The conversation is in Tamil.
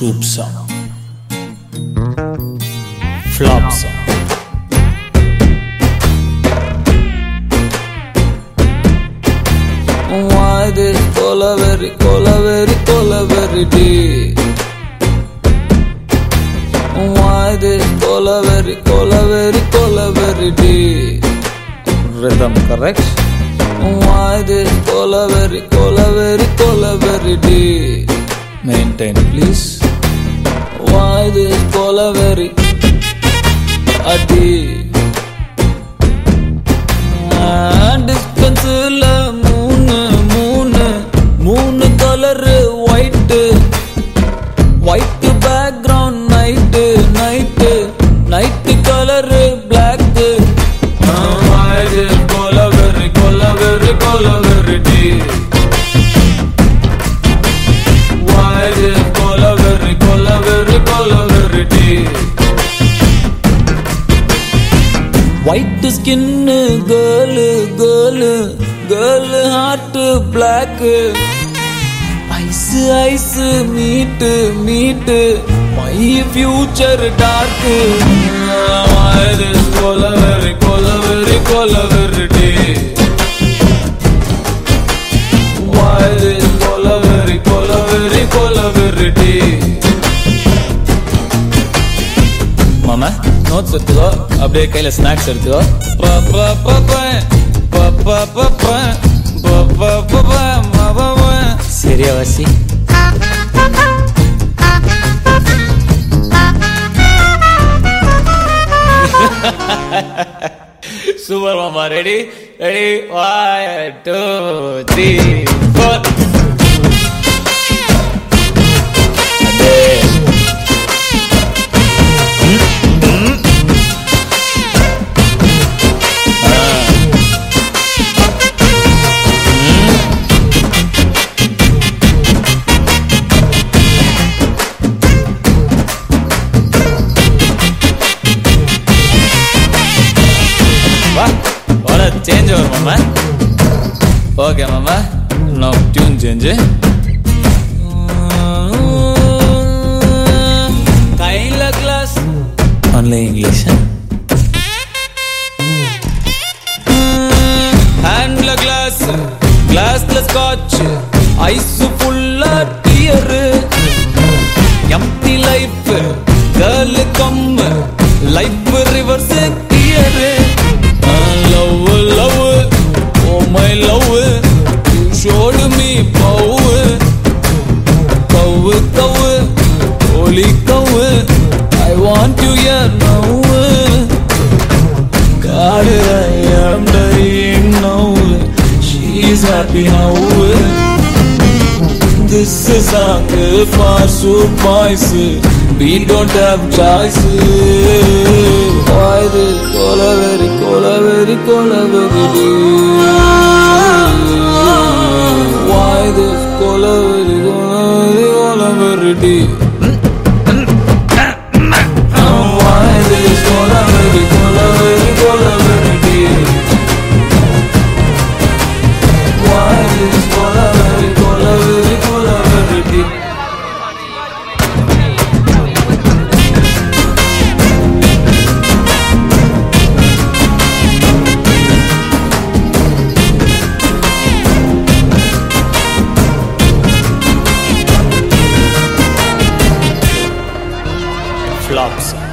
swoop song, flop song. Why this Very collavery, Very deep. Why this collavery, collavery, Very deep. Rhythm correct. Why this collavery, collavery, Very deep. Maintain please. இது போல வெறி அடி skin girl girl girl heart black eyes eyes meet meet my future dark dark கொலவெறி கொலவெறி கொலவெறி டே கொலவெறி கொலவெறி கொலவெறி டே மாமா ನೋಟ್ಸ್ ಓದ್ತಿರೋ ಅಪ್ಡೇ ಕೈಲಿ ಸ್ನಾಕ್ಸ್ ಇರ್ತಿರೋ ಸರಿಯವಸಿ ಸೂಪರ್ ಮಾಮ ready ready one two three four change வரும் மாமா ஓகே மாமா நோ டியூன் சேஞ்சு கையில கிளாஸ் ஒன்லி இங்கிலீஷ் ஹேண்ட்ல கிளாஸ் கிளாஸ்ல ஸ்காட்ச் ஐஸ் ஃபுல்லா dear empty life girl come life reverse dear my love showed me power கவு கவு ஒலி கவு I want to hear now God I am dying now she is happy now this is song far surprise we don't have choice why the கொலவெறி கொலவெறி கொலவெறி this cola very cola very cola very deep? jobs.